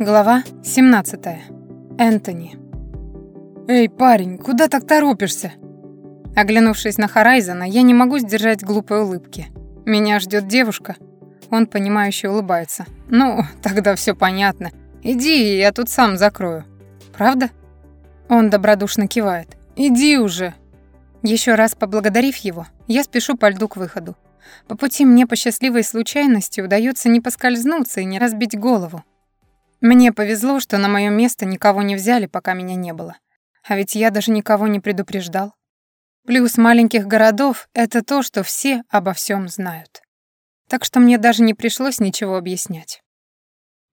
Глава 17. Энтони. «Эй, парень, куда так торопишься?» Оглянувшись на Хорайзона, я не могу сдержать глупой улыбки. Меня ждет девушка. Он, понимающе улыбается. «Ну, тогда все понятно. Иди, я тут сам закрою». «Правда?» Он добродушно кивает. «Иди уже». Еще раз поблагодарив его, я спешу по льду к выходу. По пути мне по счастливой случайности удается не поскользнуться и не разбить голову. Мне повезло, что на моё место никого не взяли, пока меня не было. А ведь я даже никого не предупреждал. Плюс маленьких городов — это то, что все обо всем знают. Так что мне даже не пришлось ничего объяснять.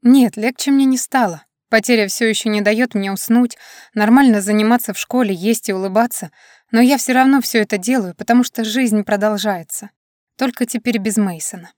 Нет, легче мне не стало. Потеря все еще не дает мне уснуть, нормально заниматься в школе, есть и улыбаться, но я все равно все это делаю, потому что жизнь продолжается. Только теперь без Мейсона.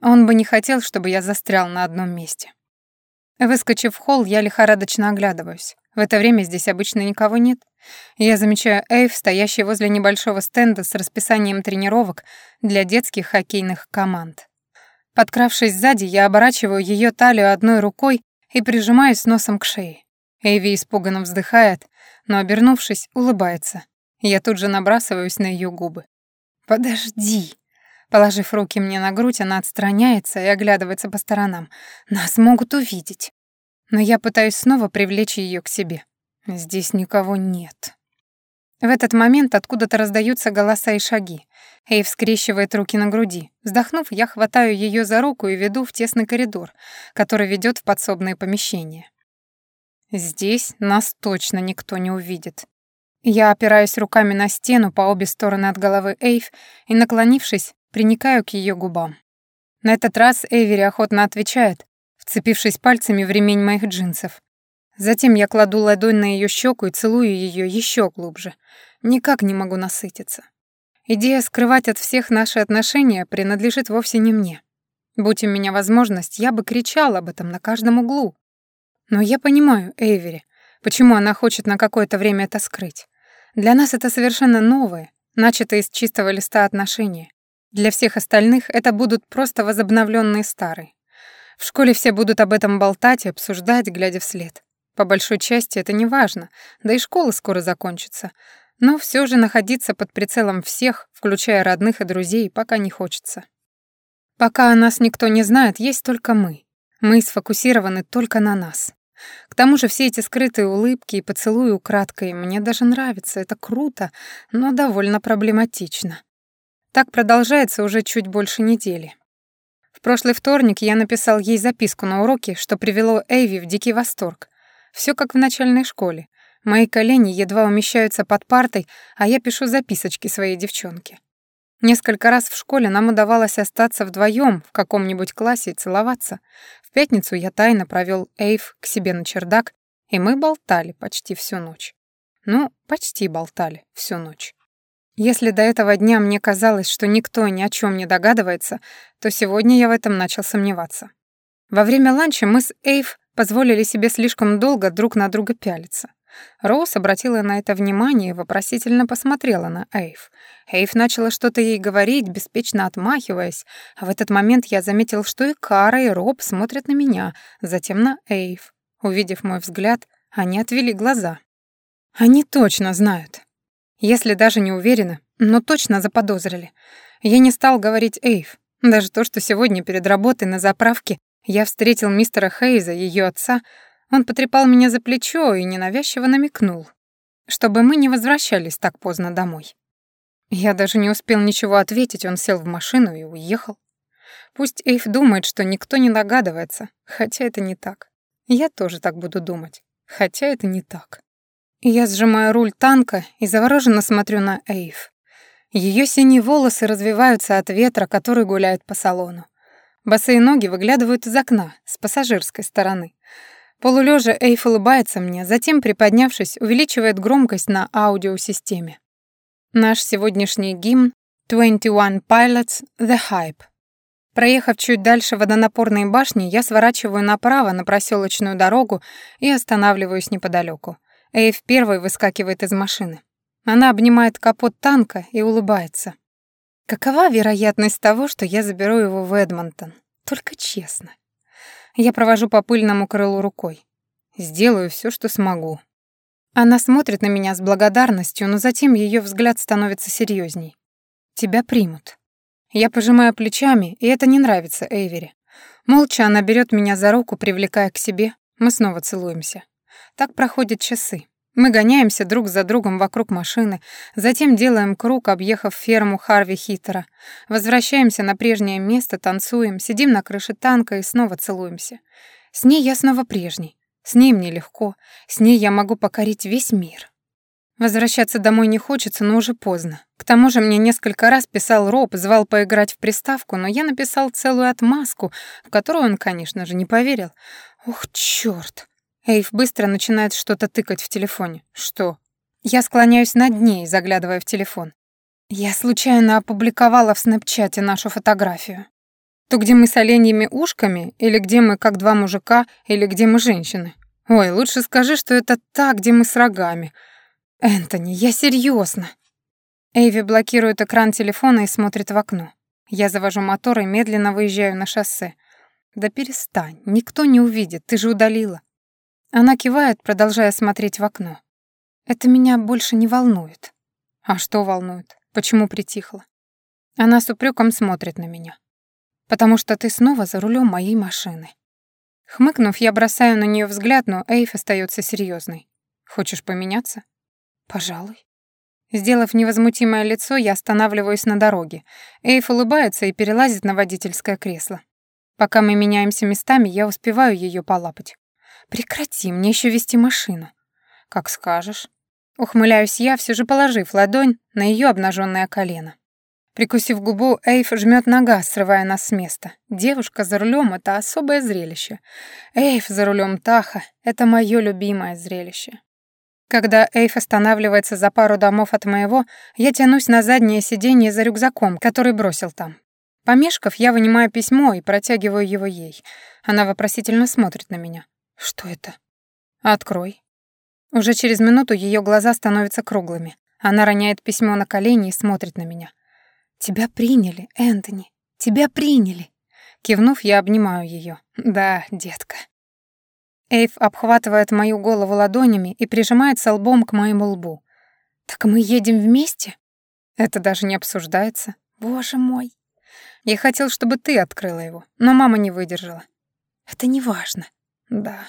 Он бы не хотел, чтобы я застрял на одном месте. Выскочив в холл, я лихорадочно оглядываюсь. В это время здесь обычно никого нет. Я замечаю Эйв, стоящий возле небольшого стенда с расписанием тренировок для детских хоккейных команд. Подкравшись сзади, я оборачиваю ее талию одной рукой и прижимаюсь носом к шее. Эйви испуганно вздыхает, но, обернувшись, улыбается. Я тут же набрасываюсь на ее губы. «Подожди!» Положив руки мне на грудь, она отстраняется и оглядывается по сторонам. Нас могут увидеть. Но я пытаюсь снова привлечь ее к себе. Здесь никого нет. В этот момент откуда-то раздаются голоса и шаги. Эйв скрещивает руки на груди. Вздохнув, я хватаю ее за руку и веду в тесный коридор, который ведет в подсобные помещения. Здесь нас точно никто не увидит. Я опираюсь руками на стену по обе стороны от головы Эйв и, наклонившись, приникаю к ее губам. На этот раз Эйвери охотно отвечает, вцепившись пальцами в ремень моих джинсов. Затем я кладу ладонь на ее щеку и целую ее еще глубже. Никак не могу насытиться. Идея скрывать от всех наши отношения принадлежит вовсе не мне. Будь у меня возможность, я бы кричал об этом на каждом углу. Но я понимаю Эйвери, почему она хочет на какое-то время это скрыть. Для нас это совершенно новое, начатое из чистого листа отношения. Для всех остальных это будут просто возобновленные старые. В школе все будут об этом болтать и обсуждать, глядя вслед. По большой части это не важно, да и школа скоро закончится. Но все же находиться под прицелом всех, включая родных и друзей, пока не хочется. Пока о нас никто не знает, есть только мы. Мы сфокусированы только на нас. К тому же все эти скрытые улыбки и поцелуи украдкой мне даже нравятся, это круто, но довольно проблематично. Так продолжается уже чуть больше недели. В прошлый вторник я написал ей записку на уроке, что привело Эйви в дикий восторг. Все как в начальной школе. Мои колени едва умещаются под партой, а я пишу записочки своей девчонке. Несколько раз в школе нам удавалось остаться вдвоем в каком-нибудь классе и целоваться. В пятницу я тайно провел Эйв к себе на чердак, и мы болтали почти всю ночь. Ну, почти болтали всю ночь. Если до этого дня мне казалось, что никто ни о чем не догадывается, то сегодня я в этом начал сомневаться. Во время ланча мы с Эйв позволили себе слишком долго друг на друга пялиться. Роуз обратила на это внимание и вопросительно посмотрела на Эйв. Эйв начала что-то ей говорить, беспечно отмахиваясь, а в этот момент я заметил, что и Кара, и Роб смотрят на меня, затем на Эйв. Увидев мой взгляд, они отвели глаза. Они точно знают. Если даже не уверены, но точно заподозрили. Я не стал говорить Эйв. Даже то, что сегодня перед работой на заправке я встретил мистера Хейза, ее отца, он потрепал меня за плечо и ненавязчиво намекнул, чтобы мы не возвращались так поздно домой. Я даже не успел ничего ответить, он сел в машину и уехал. Пусть Эйв думает, что никто не догадывается, хотя это не так. Я тоже так буду думать, хотя это не так. Я сжимаю руль танка и завороженно смотрю на Эйв. Ее синие волосы развиваются от ветра, который гуляет по салону. Босые ноги выглядывают из окна, с пассажирской стороны. Полулежа Эйв улыбается мне, затем, приподнявшись, увеличивает громкость на аудиосистеме. Наш сегодняшний гимн 21 Pilots The Hype. Проехав чуть дальше водонапорной башни, я сворачиваю направо на проселочную дорогу и останавливаюсь неподалеку. Эйв первой выскакивает из машины. Она обнимает капот танка и улыбается. Какова вероятность того, что я заберу его в Эдмонтон? Только честно. Я провожу по пыльному крылу рукой. Сделаю все, что смогу. Она смотрит на меня с благодарностью, но затем ее взгляд становится серьезней. Тебя примут. Я пожимаю плечами, и это не нравится Эйвери. Молча она берет меня за руку, привлекая к себе. Мы снова целуемся. Так проходят часы. Мы гоняемся друг за другом вокруг машины, затем делаем круг, объехав ферму Харви Хитера. Возвращаемся на прежнее место, танцуем, сидим на крыше танка и снова целуемся. С ней я снова прежний. С ней мне легко. С ней я могу покорить весь мир. Возвращаться домой не хочется, но уже поздно. К тому же мне несколько раз писал Роб, звал поиграть в приставку, но я написал целую отмазку, в которую он, конечно же, не поверил. Ух, чёрт. Эйв быстро начинает что-то тыкать в телефоне. Что? Я склоняюсь над ней, заглядывая в телефон. Я случайно опубликовала в снэпчате нашу фотографию. То, где мы с оленьими ушками, или где мы как два мужика, или где мы женщины. Ой, лучше скажи, что это та, где мы с рогами. Энтони, я серьезно. Эйви блокирует экран телефона и смотрит в окно. Я завожу мотор и медленно выезжаю на шоссе. Да перестань, никто не увидит, ты же удалила. Она кивает, продолжая смотреть в окно. Это меня больше не волнует. А что волнует? Почему притихла? Она с упреком смотрит на меня. Потому что ты снова за рулем моей машины. Хмыкнув, я бросаю на нее взгляд, но Эйф остается серьезной. Хочешь поменяться? Пожалуй. Сделав невозмутимое лицо, я останавливаюсь на дороге. Эйф улыбается и перелазит на водительское кресло. Пока мы меняемся местами, я успеваю ее полапать. Прекрати, мне еще вести машину. Как скажешь. Ухмыляюсь я, все же положив ладонь на ее обнаженное колено. Прикусив губу, Эйф жмет нога, срывая нас с места. Девушка за рулем — это особое зрелище. Эйф за рулем Таха — это мое любимое зрелище. Когда Эйф останавливается за пару домов от моего, я тянусь на заднее сиденье за рюкзаком, который бросил там. Помешков, я вынимаю письмо и протягиваю его ей. Она вопросительно смотрит на меня. Что это? Открой. Уже через минуту ее глаза становятся круглыми. Она роняет письмо на колени и смотрит на меня. Тебя приняли, Энтони. Тебя приняли. Кивнув, я обнимаю ее. Да, детка. Эйв обхватывает мою голову ладонями и прижимается лбом к моему лбу. Так мы едем вместе? Это даже не обсуждается. Боже мой. Я хотел, чтобы ты открыла его, но мама не выдержала. Это не важно. Да.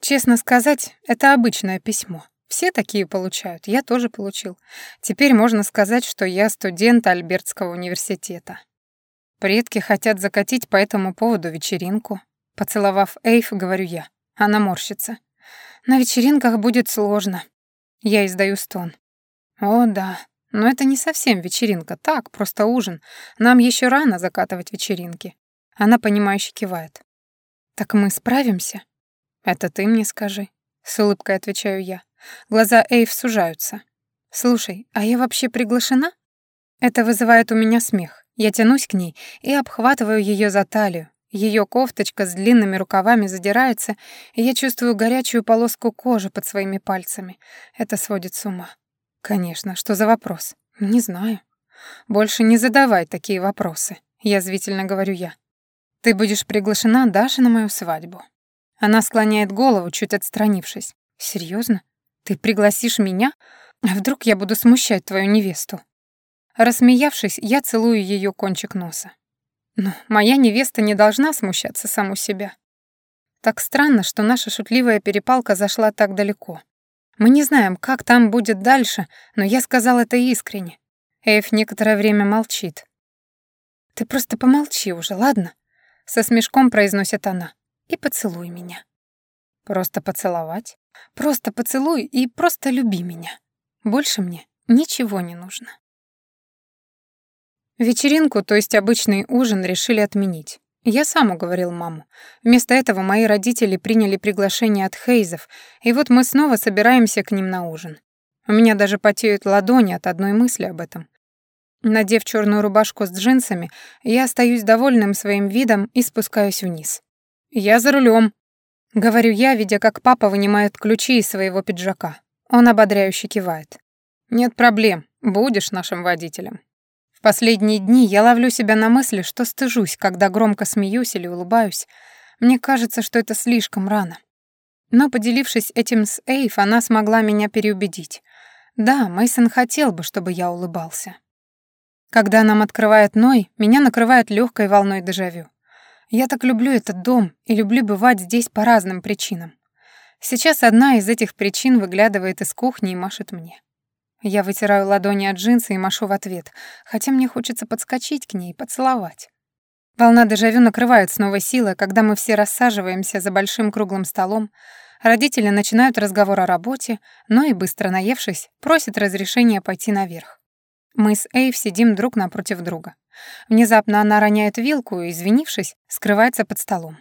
Честно сказать, это обычное письмо. Все такие получают, я тоже получил. Теперь можно сказать, что я студент Альбертского университета. Предки хотят закатить по этому поводу вечеринку. Поцеловав Эйф, говорю я. Она морщится. На вечеринках будет сложно. Я издаю стон. О, да. Но это не совсем вечеринка, так, просто ужин. Нам еще рано закатывать вечеринки. Она понимающе кивает. Так мы справимся? «Это ты мне скажи», — с улыбкой отвечаю я. Глаза Эйв сужаются. «Слушай, а я вообще приглашена?» Это вызывает у меня смех. Я тянусь к ней и обхватываю ее за талию. Ее кофточка с длинными рукавами задирается, и я чувствую горячую полоску кожи под своими пальцами. Это сводит с ума. Конечно, что за вопрос? Не знаю. Больше не задавай такие вопросы, язвительно говорю я. Ты будешь приглашена даже на мою свадьбу. Она склоняет голову, чуть отстранившись. Серьезно? Ты пригласишь меня? А вдруг я буду смущать твою невесту?» Рассмеявшись, я целую ее кончик носа. Но моя невеста не должна смущаться саму себя. Так странно, что наша шутливая перепалка зашла так далеко. Мы не знаем, как там будет дальше, но я сказал это искренне. Эйв некоторое время молчит. «Ты просто помолчи уже, ладно?» Со смешком произносит она и поцелуй меня. Просто поцеловать? Просто поцелуй и просто люби меня. Больше мне ничего не нужно. Вечеринку, то есть обычный ужин, решили отменить. Я сам уговорил маму. Вместо этого мои родители приняли приглашение от Хейзов, и вот мы снова собираемся к ним на ужин. У меня даже потеют ладони от одной мысли об этом. Надев черную рубашку с джинсами, я остаюсь довольным своим видом и спускаюсь вниз. «Я за рулем, говорю я, видя, как папа вынимает ключи из своего пиджака. Он ободряюще кивает. «Нет проблем, будешь нашим водителем». В последние дни я ловлю себя на мысли, что стыжусь, когда громко смеюсь или улыбаюсь. Мне кажется, что это слишком рано. Но, поделившись этим с Эйв, она смогла меня переубедить. Да, Мейсон хотел бы, чтобы я улыбался. Когда нам открывает Ной, меня накрывает легкой волной дежавю. Я так люблю этот дом и люблю бывать здесь по разным причинам. Сейчас одна из этих причин выглядывает из кухни и машет мне. Я вытираю ладони от джинсы и машу в ответ, хотя мне хочется подскочить к ней и поцеловать. Волна дежавю накрывает с новой когда мы все рассаживаемся за большим круглым столом. Родители начинают разговор о работе, но и, быстро наевшись, просят разрешения пойти наверх. Мы с Эйв сидим друг напротив друга. Внезапно она роняет вилку и, извинившись, скрывается под столом.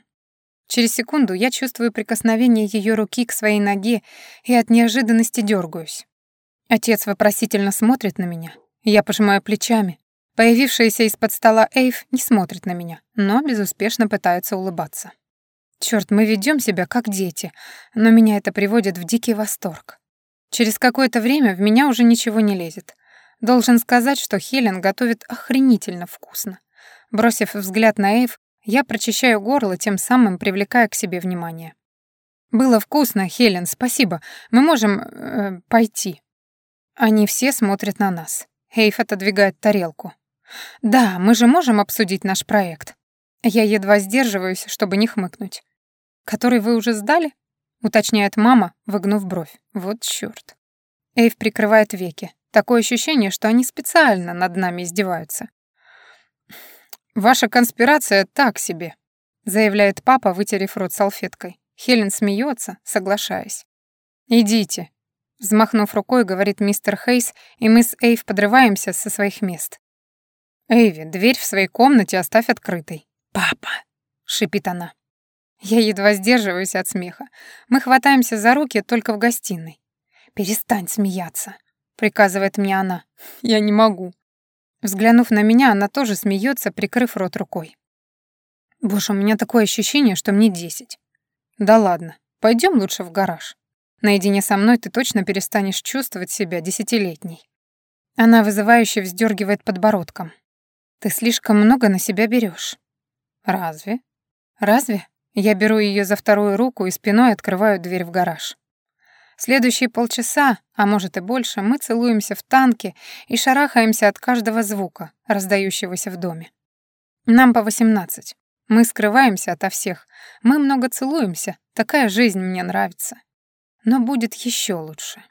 Через секунду я чувствую прикосновение ее руки к своей ноге и от неожиданности дергаюсь. Отец вопросительно смотрит на меня. Я пожимаю плечами, Появившаяся из-под стола Эйв не смотрит на меня, но безуспешно пытается улыбаться. Черт, мы ведем себя как дети, но меня это приводит в дикий восторг. Через какое-то время в меня уже ничего не лезет. Должен сказать, что Хелен готовит охренительно вкусно. Бросив взгляд на Эйв, я прочищаю горло, тем самым привлекая к себе внимание. «Было вкусно, Хелен, спасибо. Мы можем... Э, пойти». Они все смотрят на нас. Эйв отодвигает тарелку. «Да, мы же можем обсудить наш проект». Я едва сдерживаюсь, чтобы не хмыкнуть. «Который вы уже сдали?» — уточняет мама, выгнув бровь. «Вот чёрт». Эйв прикрывает веки. Такое ощущение, что они специально над нами издеваются. «Ваша конспирация так себе», — заявляет папа, вытерев рот салфеткой. Хелен смеется, соглашаясь. «Идите», — взмахнув рукой, говорит мистер Хейс, и мы с Эйв подрываемся со своих мест. «Эйви, дверь в своей комнате оставь открытой». «Папа!» — шипит она. Я едва сдерживаюсь от смеха. Мы хватаемся за руки только в гостиной. «Перестань смеяться», — приказывает мне она. «Я не могу». Взглянув на меня, она тоже смеется, прикрыв рот рукой. Боже, у меня такое ощущение, что мне десять. Да ладно, пойдем лучше в гараж. Наедине со мной ты точно перестанешь чувствовать себя десятилетней. Она вызывающе вздергивает подбородком. Ты слишком много на себя берешь. Разве? Разве? Я беру ее за вторую руку и спиной открываю дверь в гараж. Следующие полчаса, а может и больше, мы целуемся в танке и шарахаемся от каждого звука, раздающегося в доме. Нам по восемнадцать. Мы скрываемся ото всех. Мы много целуемся. Такая жизнь мне нравится. Но будет еще лучше.